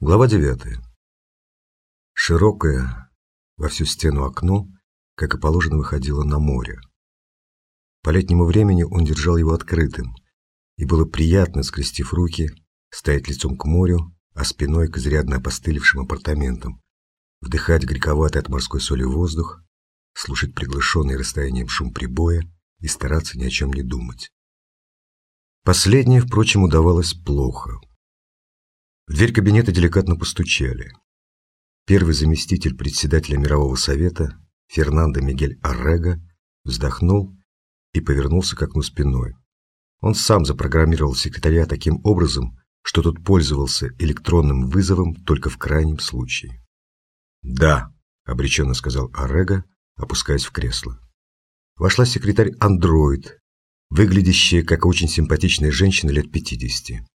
Глава девятая. Широкое во всю стену окно, как и положено, выходило на море. По летнему времени он держал его открытым, и было приятно, скрестив руки, стоять лицом к морю, а спиной к изрядно опостылевшим апартаментам, вдыхать грековатый от морской соли воздух, слушать приглушенный расстоянием шум прибоя и стараться ни о чем не думать. Последнее, впрочем, удавалось плохо. В дверь кабинета деликатно постучали. Первый заместитель председателя Мирового совета, Фернандо Мигель Аррега, вздохнул и повернулся к окну спиной. Он сам запрограммировал секретаря таким образом, что тот пользовался электронным вызовом только в крайнем случае. «Да», — обреченно сказал Аррега, опускаясь в кресло. Вошла секретарь андроид, выглядящая как очень симпатичная женщина лет пятидесяти.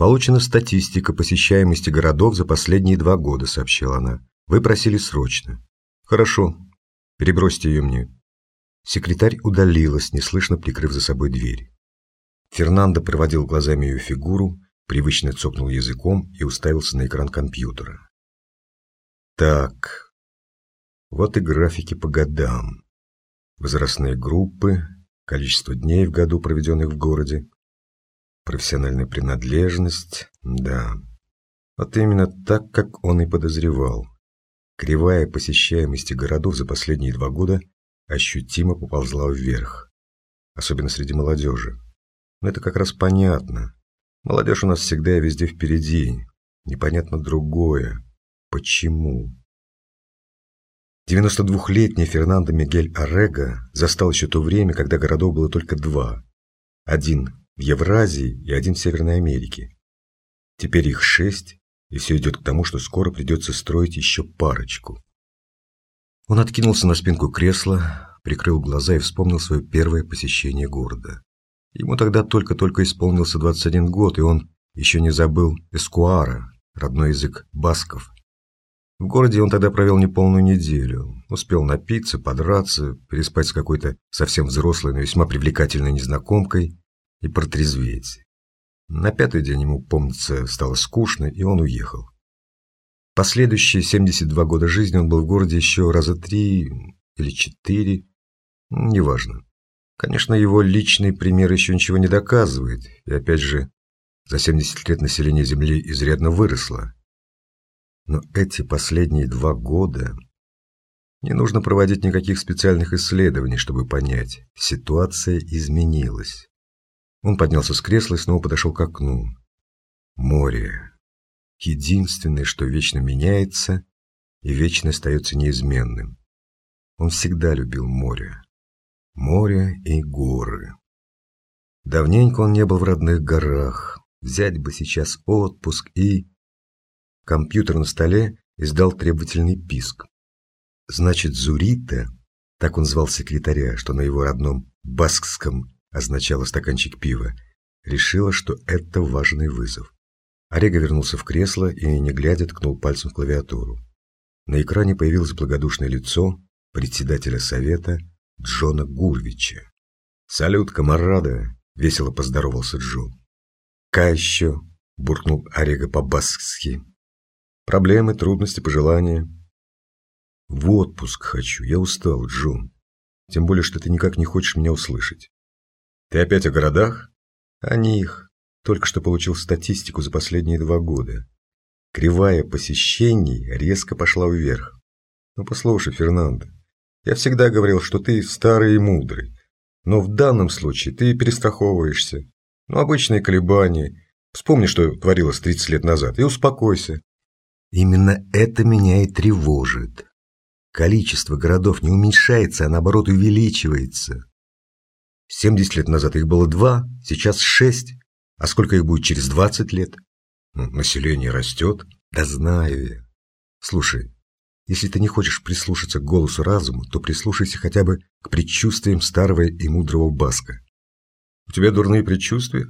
«Получена статистика посещаемости городов за последние два года», — сообщила она. «Вы просили срочно». «Хорошо. Перебросьте ее мне». Секретарь удалилась, неслышно прикрыв за собой дверь. Фернандо проводил глазами ее фигуру, привычно цокнул языком и уставился на экран компьютера. Так, вот и графики по годам. Возрастные группы, количество дней в году, проведенных в городе, Профессиональная принадлежность, да. Вот именно так, как он и подозревал. Кривая посещаемости городов за последние два года ощутимо поползла вверх. Особенно среди молодежи. Но это как раз понятно. Молодежь у нас всегда и везде впереди. Непонятно другое. Почему? 92-летний Фернандо Мигель Орега застал еще то время, когда городов было только два. Один Евразии и один в Северной Америке. Теперь их шесть, и все идет к тому, что скоро придется строить еще парочку. Он откинулся на спинку кресла, прикрыл глаза и вспомнил свое первое посещение города. Ему тогда только-только исполнился 21 год, и он еще не забыл эскуара, родной язык басков. В городе он тогда провел неполную неделю. Успел напиться, подраться, переспать с какой-то совсем взрослой, но весьма привлекательной незнакомкой и протрезветь. На пятый день ему, помнится, стало скучно, и он уехал. Последующие 72 года жизни он был в городе еще раза три или четыре, неважно. Конечно, его личный пример еще ничего не доказывает, и опять же, за 70 лет население Земли изрядно выросло. Но эти последние два года не нужно проводить никаких специальных исследований, чтобы понять, ситуация изменилась. Он поднялся с кресла и снова подошел к окну. Море. Единственное, что вечно меняется и вечно остается неизменным. Он всегда любил море. Море и горы. Давненько он не был в родных горах. Взять бы сейчас отпуск и... Компьютер на столе издал требовательный писк. Значит, Зурита, так он звал секретаря, что на его родном баскском означало стаканчик пива, решила, что это важный вызов. Орега вернулся в кресло и, не глядя, ткнул пальцем в клавиатуру. На экране появилось благодушное лицо председателя совета Джона Гурвича. «Салют, комарада!» — весело поздоровался Джон. «Ка еще?» — буркнул Орега по-баскски. «Проблемы, трудности, пожелания?» «В отпуск хочу, я устал, Джон. Тем более, что ты никак не хочешь меня услышать. Ты опять о городах? О них. Только что получил статистику за последние два года. Кривая посещений резко пошла вверх. Ну послушай, Фернандо, я всегда говорил, что ты старый и мудрый. Но в данном случае ты перестраховываешься. Ну, обычные колебания. Вспомни, что творилось 30 лет назад, и успокойся. Именно это меня и тревожит. Количество городов не уменьшается, а наоборот увеличивается. 70 лет назад их было два, сейчас шесть. А сколько их будет через 20 лет? Население растет. Да знаю я. Слушай, если ты не хочешь прислушаться к голосу разума, то прислушайся хотя бы к предчувствиям старого и мудрого Баска. У тебя дурные предчувствия?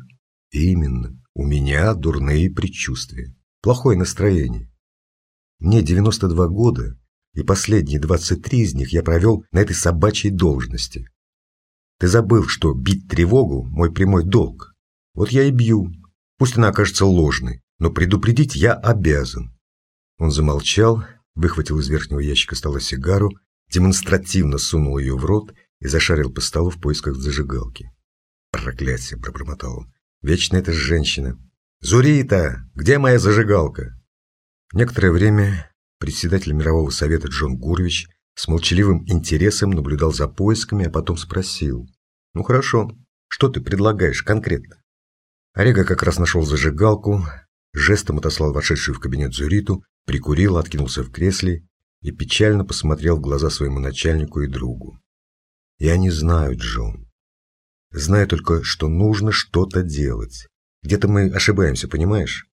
Именно. У меня дурные предчувствия. Плохое настроение. Мне 92 года, и последние 23 из них я провел на этой собачьей должности. Ты забыл, что бить тревогу – мой прямой долг. Вот я и бью. Пусть она окажется ложной, но предупредить я обязан. Он замолчал, выхватил из верхнего ящика стола сигару, демонстративно сунул ее в рот и зашарил по столу в поисках зажигалки. «Проклятие!» – пробормотал он. «Вечно эта женщина!» «Зурита! Где моя зажигалка?» Некоторое время председатель Мирового совета Джон Гурвич с молчаливым интересом наблюдал за поисками, а потом спросил. «Ну хорошо, что ты предлагаешь конкретно?» Орега как раз нашел зажигалку, жестом отослал вошедшую в кабинет Зуриту, прикурил, откинулся в кресле и печально посмотрел в глаза своему начальнику и другу. «Я не знаю, Джон. Знаю только, что нужно что-то делать. Где-то мы ошибаемся, понимаешь?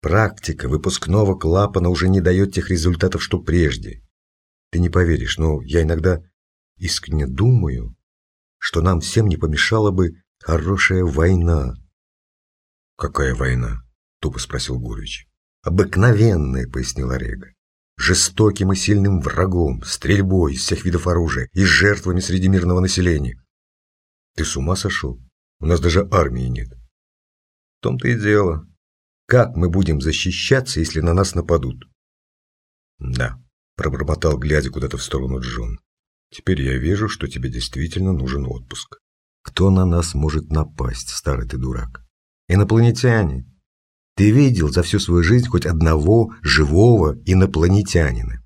Практика выпускного клапана уже не дает тех результатов, что прежде. Ты не поверишь, но я иногда искренне думаю, что нам всем не помешала бы хорошая война. «Какая война?» – тупо спросил Гурвич. «Обыкновенная», – пояснил Орега. «Жестоким и сильным врагом, стрельбой из всех видов оружия и жертвами среди мирного населения. Ты с ума сошел? У нас даже армии нет». «В том-то и дело. Как мы будем защищаться, если на нас нападут?» «Да», – пробормотал, глядя куда-то в сторону Джон. «Теперь я вижу, что тебе действительно нужен отпуск. Кто на нас может напасть, старый ты дурак? Инопланетяне. Ты видел за всю свою жизнь хоть одного живого инопланетянина?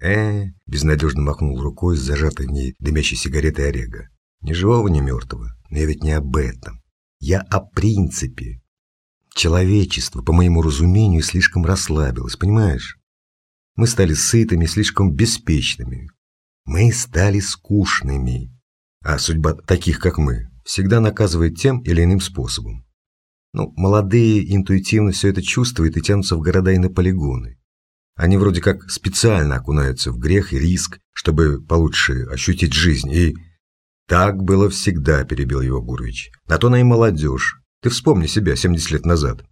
Э, безнадежно махнул рукой с зажатой в ней дымящей сигаретой Орега. Ни живого, ни мертвого. Но я ведь не об этом. Я о принципе. Человечество, по моему разумению, слишком расслабилось, понимаешь? Мы стали сытыми, слишком беспечными. Мы стали скучными. А судьба таких, как мы, всегда наказывает тем или иным способом. Ну, молодые интуитивно все это чувствуют и тянутся в города и на полигоны. Они вроде как специально окунаются в грех и риск, чтобы получше ощутить жизнь. И так было всегда, перебил его Гурвич. На то она и молодежь. Ты вспомни себя 70 лет назад.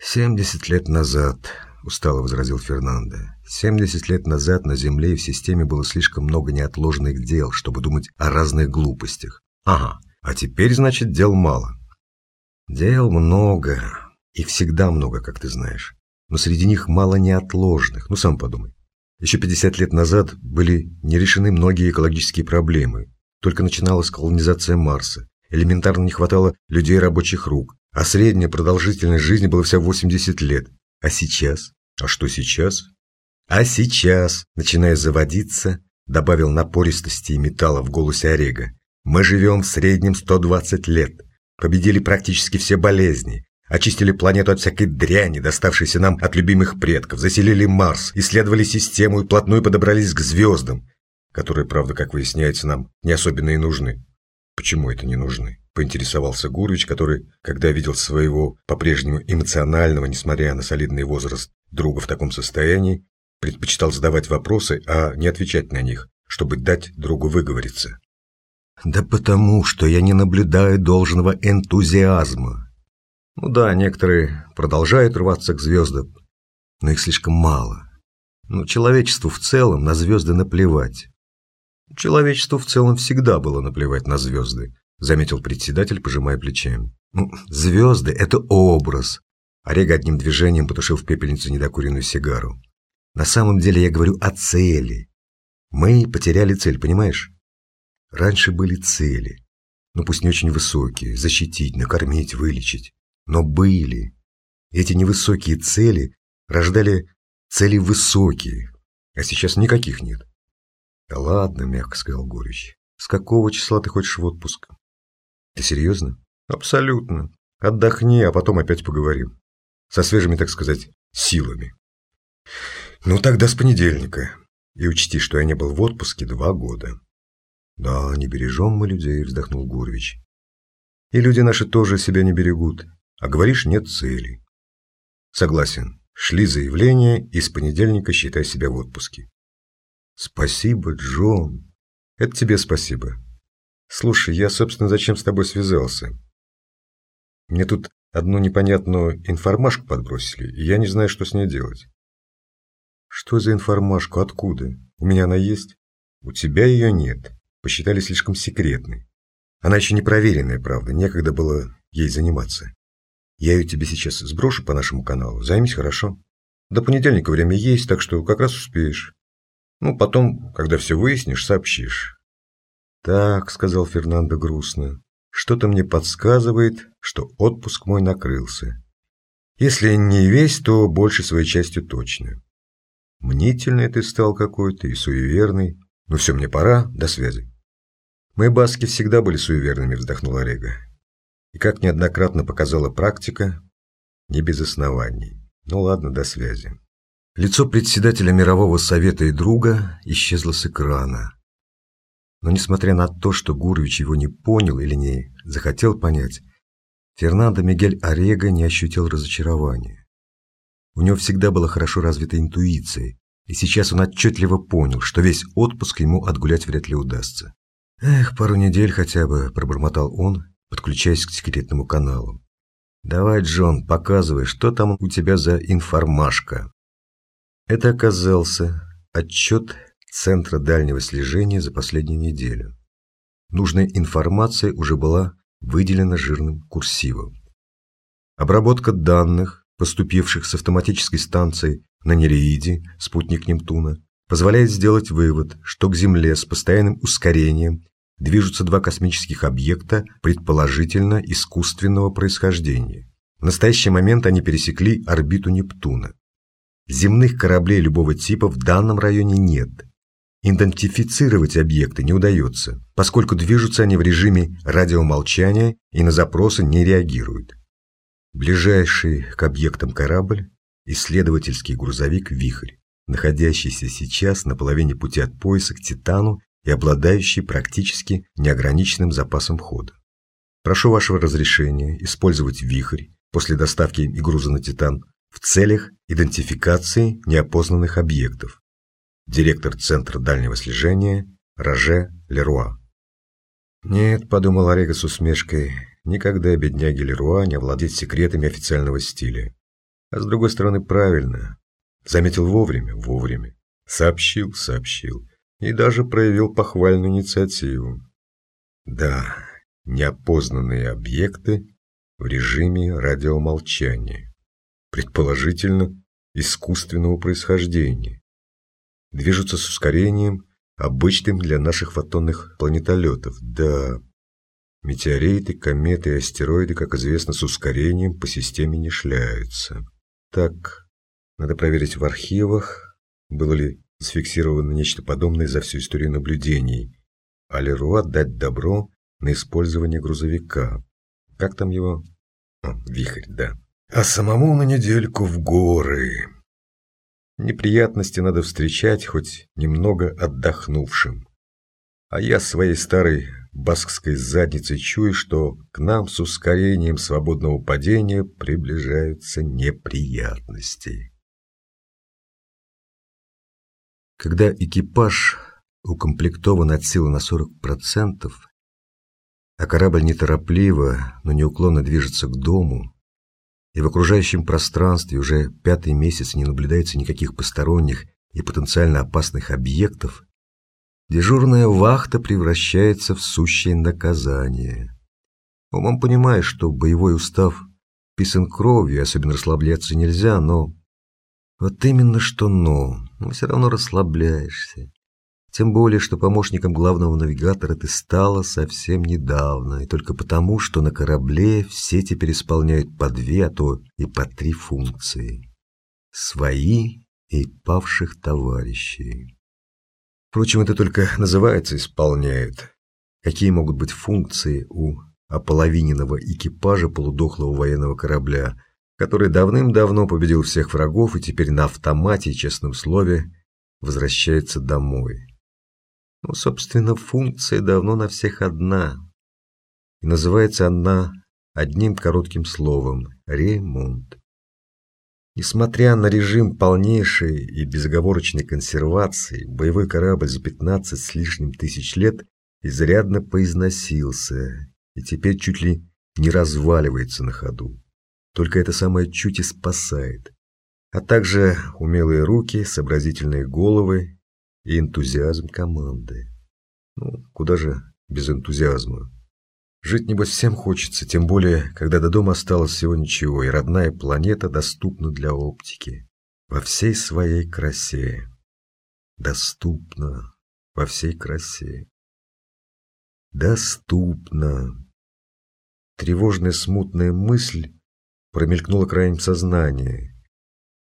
70 лет назад, устало возразил Фернандо. 70 лет назад на Земле и в системе было слишком много неотложных дел, чтобы думать о разных глупостях. Ага, а теперь, значит, дел мало. Дел много, и всегда много, как ты знаешь. Но среди них мало неотложных, ну сам подумай. Еще 50 лет назад были не решены многие экологические проблемы. Только начиналась колонизация Марса. Элементарно не хватало людей рабочих рук. А средняя продолжительность жизни была вся 80 лет. А сейчас? А что сейчас? А сейчас, начиная заводиться, добавил напористости и металла в голосе Орега. Мы живем в среднем 120 лет победили практически все болезни, очистили планету от всякой дряни, доставшейся нам от любимых предков, заселили Марс, исследовали систему и плотную подобрались к звездам, которые, правда, как выясняется, нам не особенно и нужны. Почему это не нужны? Поинтересовался Гурвич, который, когда видел своего по-прежнему эмоционального, несмотря на солидный возраст, друга в таком состоянии, предпочитал задавать вопросы, а не отвечать на них, чтобы дать другу выговориться. Да потому, что я не наблюдаю должного энтузиазма. Ну да, некоторые продолжают рваться к звездам, но их слишком мало. Но человечеству в целом на звезды наплевать. Человечеству в целом всегда было наплевать на звезды, заметил председатель, пожимая плечами. Ну, звезды – это образ. Орега одним движением потушил в пепельницу недокуренную сигару. На самом деле я говорю о цели. Мы потеряли цель, понимаешь? Раньше были цели, ну пусть не очень высокие, защитить, накормить, вылечить, но были. Эти невысокие цели рождали цели высокие, а сейчас никаких нет. Да ладно, мягко сказал Горич. С какого числа ты хочешь в отпуск? Ты серьезно? Абсолютно. Отдохни, а потом опять поговорим. Со свежими, так сказать, силами. Ну тогда с понедельника. И учти, что я не был в отпуске два года. «Да, не бережем мы людей», – вздохнул Гурвич. «И люди наши тоже себя не берегут, а говоришь, нет цели». «Согласен. Шли заявление, и с понедельника считай себя в отпуске». «Спасибо, Джон. Это тебе спасибо. Слушай, я, собственно, зачем с тобой связался? Мне тут одну непонятную информашку подбросили, и я не знаю, что с ней делать». «Что за информашку? Откуда? У меня она есть?» «У тебя ее нет посчитали слишком секретной. Она еще не проверенная, правда, некогда было ей заниматься. Я ее тебе сейчас сброшу по нашему каналу. Займись хорошо. До понедельника время есть, так что как раз успеешь. Ну, потом, когда все выяснишь, сообщишь. Так, сказал Фернандо грустно. Что-то мне подсказывает, что отпуск мой накрылся. Если не весь, то больше своей частью точно. Мнительный ты стал какой-то и суеверный. Ну все, мне пора, до связи. Мы баски всегда были суеверными, вздохнула Рега. И как неоднократно показала практика, не без оснований. Ну ладно, до связи. Лицо председателя Мирового Совета и друга исчезло с экрана. Но несмотря на то, что Гурович его не понял или не захотел понять, Фернандо Мигель Орега не ощутил разочарования. У него всегда была хорошо развита интуиция, и сейчас он отчетливо понял, что весь отпуск ему отгулять вряд ли удастся. «Эх, пару недель хотя бы», – пробормотал он, подключаясь к секретному каналу. «Давай, Джон, показывай, что там у тебя за информашка». Это оказался отчет Центра дальнего слежения за последнюю неделю. Нужная информация уже была выделена жирным курсивом. Обработка данных, поступивших с автоматической станции на Нереиде, спутник Нептуна, позволяет сделать вывод, что к Земле с постоянным ускорением движутся два космических объекта, предположительно искусственного происхождения. В настоящий момент они пересекли орбиту Нептуна. Земных кораблей любого типа в данном районе нет. Идентифицировать объекты не удается, поскольку движутся они в режиме радиомолчания и на запросы не реагируют. Ближайший к объектам корабль – исследовательский грузовик «Вихрь», находящийся сейчас на половине пути от пояса к Титану и обладающий практически неограниченным запасом хода. Прошу вашего разрешения использовать вихрь после доставки и груза на Титан в целях идентификации неопознанных объектов. Директор Центра дальнего слежения Роже Леруа. «Нет», – подумал Орега с усмешкой, – «никогда бедняги Леруа не овладеть секретами официального стиля. А с другой стороны, правильно. Заметил вовремя, вовремя. Сообщил, сообщил и даже проявил похвальную инициативу. Да, неопознанные объекты в режиме радиомолчания, предположительно искусственного происхождения, движутся с ускорением, обычным для наших фотонных планетолетов. Да, метеориты, кометы и астероиды, как известно, с ускорением по системе не шляются. Так, надо проверить в архивах, было ли зафиксировано нечто подобное за всю историю наблюдений, а Леруа дать добро на использование грузовика. Как там его? О, вихрь, да. А самому на недельку в горы. Неприятности надо встречать хоть немного отдохнувшим. А я своей старой баскской задницей чую, что к нам с ускорением свободного падения приближаются неприятности. Когда экипаж укомплектован от силы на 40%, а корабль неторопливо, но неуклонно движется к дому, и в окружающем пространстве уже пятый месяц не наблюдается никаких посторонних и потенциально опасных объектов, дежурная вахта превращается в сущее наказание. Умом понимаешь, что боевой устав писан кровью, особенно расслабляться нельзя, но вот именно что «но», но все равно расслабляешься. Тем более, что помощником главного навигатора ты стала совсем недавно, и только потому, что на корабле все теперь исполняют по две, а то и по три функции. Свои и павших товарищей. Впрочем, это только называется «исполняют». Какие могут быть функции у ополовиненного экипажа полудохлого военного корабля – который давным-давно победил всех врагов и теперь на автомате и честном слове возвращается домой. Ну, собственно, функция давно на всех одна. И называется она одним коротким словом – ремонт. Несмотря на режим полнейшей и безоговорочной консервации, боевой корабль за 15 с лишним тысяч лет изрядно поизносился и теперь чуть ли не разваливается на ходу. Только это самое чуть и спасает. А также умелые руки, сообразительные головы и энтузиазм команды. Ну, куда же без энтузиазма? Жить, небось, всем хочется, тем более, когда до дома осталось всего ничего, и родная планета доступна для оптики. Во всей своей красе. Доступна во всей красе. Доступна. Тревожная смутная мысль промелькнула краем сознания.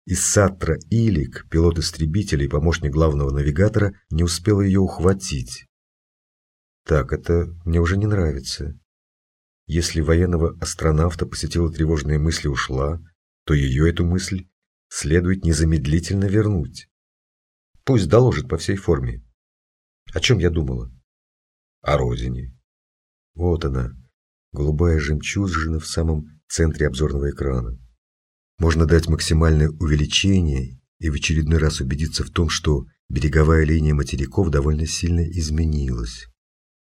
И Сатра Илик, пилот истребителя и помощник главного навигатора, не успел ее ухватить. Так, это мне уже не нравится. Если военного астронавта посетила тревожная мысль и ушла, то ее, эту мысль, следует незамедлительно вернуть. Пусть доложит по всей форме. О чем я думала? О родине. Вот она, голубая жемчужина в самом центре обзорного экрана. Можно дать максимальное увеличение и в очередной раз убедиться в том, что береговая линия материков довольно сильно изменилась.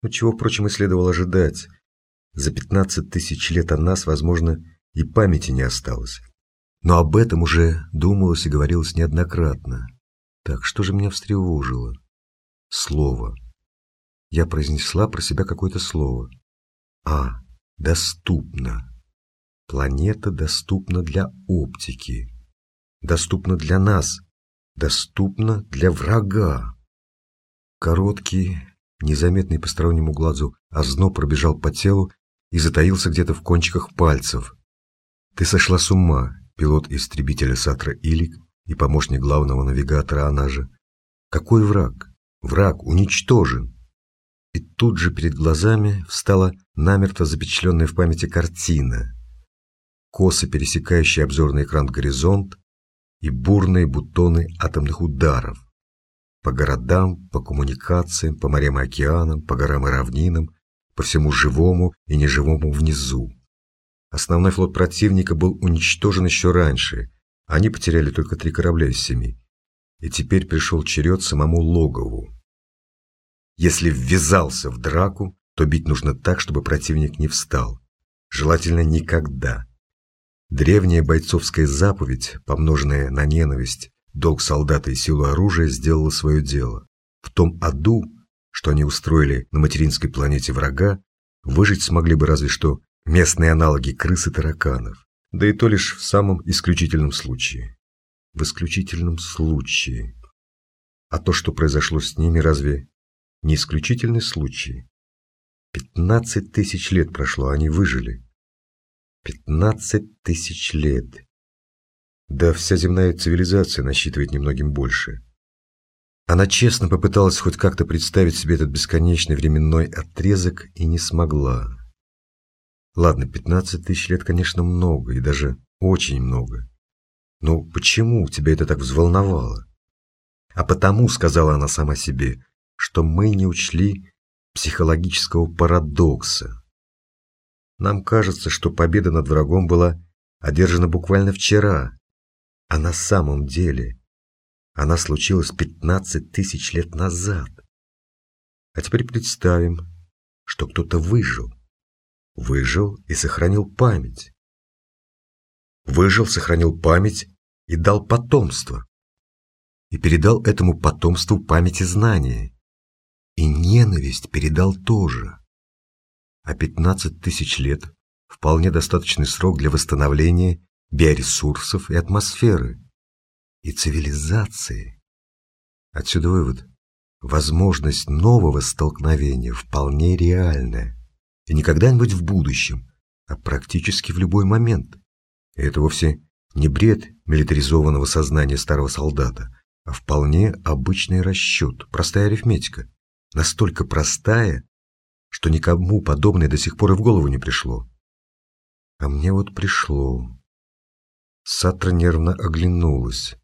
Ну, чего, впрочем, и следовало ожидать. За 15 тысяч лет о нас, возможно, и памяти не осталось. Но об этом уже думалось и говорилось неоднократно. Так, что же меня встревожило? Слово. Я произнесла про себя какое-то слово. А, доступно. Планета доступна для оптики. Доступна для нас. Доступна для врага. Короткий, незаметный постороннему глазу, озноб пробежал по телу и затаился где-то в кончиках пальцев. Ты сошла с ума, пилот истребителя Сатра Илик и помощник главного навигатора, она же. Какой враг? Враг уничтожен. И тут же перед глазами встала намертво запечатленная в памяти картина. Косо пересекающий обзорный экран горизонт и бурные бутоны атомных ударов. По городам, по коммуникациям, по морям и океанам, по горам и равнинам, по всему живому и неживому внизу. Основной флот противника был уничтожен еще раньше. Они потеряли только три корабля из семи. И теперь пришел черед самому Логову. Если ввязался в драку, то бить нужно так, чтобы противник не встал. Желательно никогда. Древняя бойцовская заповедь, помноженная на ненависть, долг солдата и силу оружия, сделала свое дело. В том аду, что они устроили на материнской планете врага, выжить смогли бы разве что местные аналоги крыс и тараканов. Да и то лишь в самом исключительном случае. В исключительном случае. А то, что произошло с ними, разве не исключительный случай. Пятнадцать тысяч лет прошло, они выжили. Пятнадцать тысяч лет. Да вся земная цивилизация насчитывает немногим больше. Она честно попыталась хоть как-то представить себе этот бесконечный временной отрезок и не смогла. Ладно, пятнадцать тысяч лет, конечно, много, и даже очень много. Но почему тебя это так взволновало? А потому, сказала она сама себе, что мы не учли психологического парадокса. Нам кажется, что победа над врагом была одержана буквально вчера, а на самом деле она случилась 15 тысяч лет назад. А теперь представим, что кто-то выжил. Выжил и сохранил память. Выжил, сохранил память и дал потомство. И передал этому потомству память и знания. И ненависть передал тоже. А 15 тысяч лет – вполне достаточный срок для восстановления биоресурсов и атмосферы, и цивилизации. Отсюда вывод. Возможность нового столкновения вполне реальная. И не когда-нибудь в будущем, а практически в любой момент. И это вовсе не бред милитаризованного сознания старого солдата, а вполне обычный расчет, простая арифметика настолько простая, что никому подобное до сих пор и в голову не пришло. А мне вот пришло. Сатра нервно оглянулась.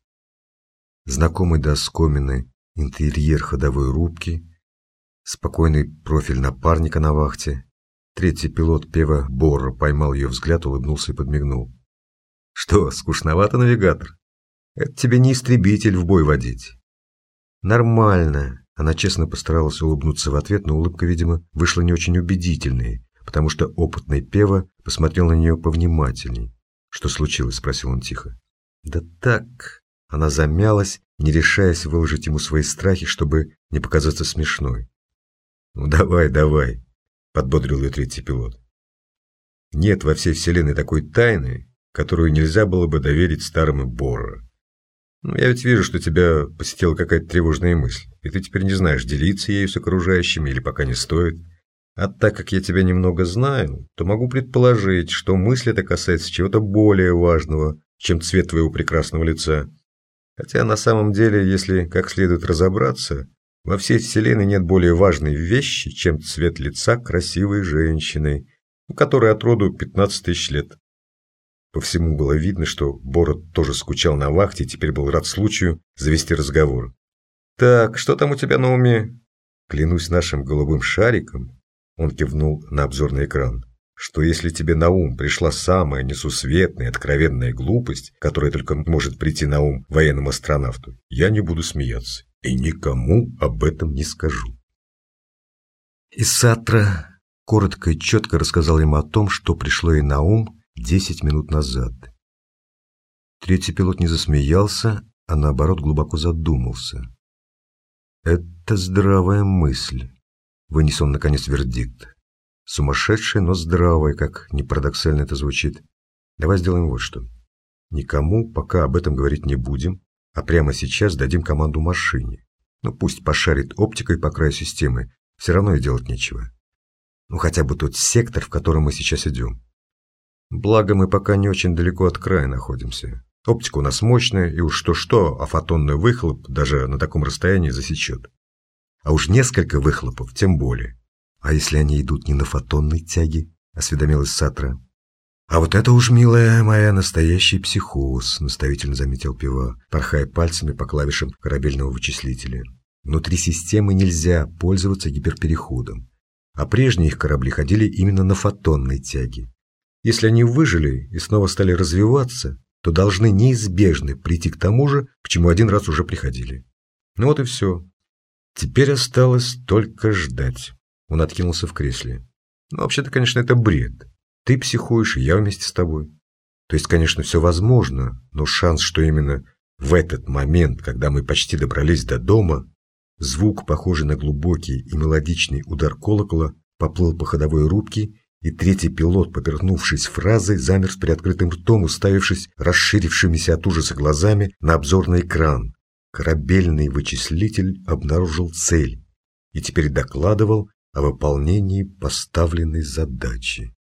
Знакомый до оскомины интерьер ходовой рубки, спокойный профиль напарника на вахте. Третий пилот Пева Борра поймал ее взгляд, улыбнулся и подмигнул. «Что, скучновато, навигатор? Это тебе не истребитель в бой водить». «Нормально», она честно постаралась улыбнуться в ответ, но улыбка, видимо, вышла не очень убедительной, потому что опытный Пева посмотрел на нее повнимательней. «Что случилось?» – спросил он тихо. «Да так...» Она замялась, не решаясь выложить ему свои страхи, чтобы не показаться смешной. «Ну давай, давай», – подбодрил ее третий пилот. Нет во всей Вселенной такой тайны, которую нельзя было бы доверить старому Борро. Ну, я ведь вижу, что тебя посетила какая-то тревожная мысль, и ты теперь не знаешь, делиться ею с окружающими или пока не стоит. А так как я тебя немного знаю, то могу предположить, что мысль эта касается чего-то более важного, чем цвет твоего прекрасного лица. Хотя на самом деле, если как следует разобраться, во всей вселенной нет более важной вещи, чем цвет лица красивой женщины, у которой от роду 15 тысяч лет. По всему было видно, что Борот тоже скучал на вахте и теперь был рад случаю завести разговор. «Так, что там у тебя на уме?» Клянусь нашим голубым шариком, он кивнул на обзорный экран, что если тебе на ум пришла самая несусветная, откровенная глупость, которая только может прийти на ум военному астронавту, я не буду смеяться и никому об этом не скажу. Исатра коротко и четко рассказал ему о том, что пришло ей на ум Десять минут назад. Третий пилот не засмеялся, а наоборот глубоко задумался. «Это здравая мысль», — вынес он наконец вердикт. «Сумасшедшая, но здравая, как не парадоксально это звучит. Давай сделаем вот что. Никому пока об этом говорить не будем, а прямо сейчас дадим команду машине. Ну пусть пошарит оптикой по краю системы, все равно и делать нечего. Ну хотя бы тот сектор, в котором мы сейчас идем. Благо, мы пока не очень далеко от края находимся. Оптика у нас мощная, и уж что-что, а фотонный выхлоп даже на таком расстоянии засечет. А уж несколько выхлопов, тем более. А если они идут не на фотонной тяге, осведомилась Сатра. А вот это уж, милая моя, настоящий психоз, наставительно заметил Пива, порхая пальцами по клавишам корабельного вычислителя. Внутри системы нельзя пользоваться гиперпереходом. А прежние их корабли ходили именно на фотонной тяге. Если они выжили и снова стали развиваться, то должны неизбежно прийти к тому же, к чему один раз уже приходили. Ну вот и все. Теперь осталось только ждать. Он откинулся в кресле. Ну, вообще-то, конечно, это бред. Ты психуешь, я вместе с тобой. То есть, конечно, все возможно, но шанс, что именно в этот момент, когда мы почти добрались до дома, звук, похожий на глубокий и мелодичный удар колокола, поплыл по ходовой рубке и третий пилот, поперхнувшись фразой, замер с приоткрытым ртом, уставившись расширившимися от ужаса глазами на обзорный экран. Корабельный вычислитель обнаружил цель и теперь докладывал о выполнении поставленной задачи.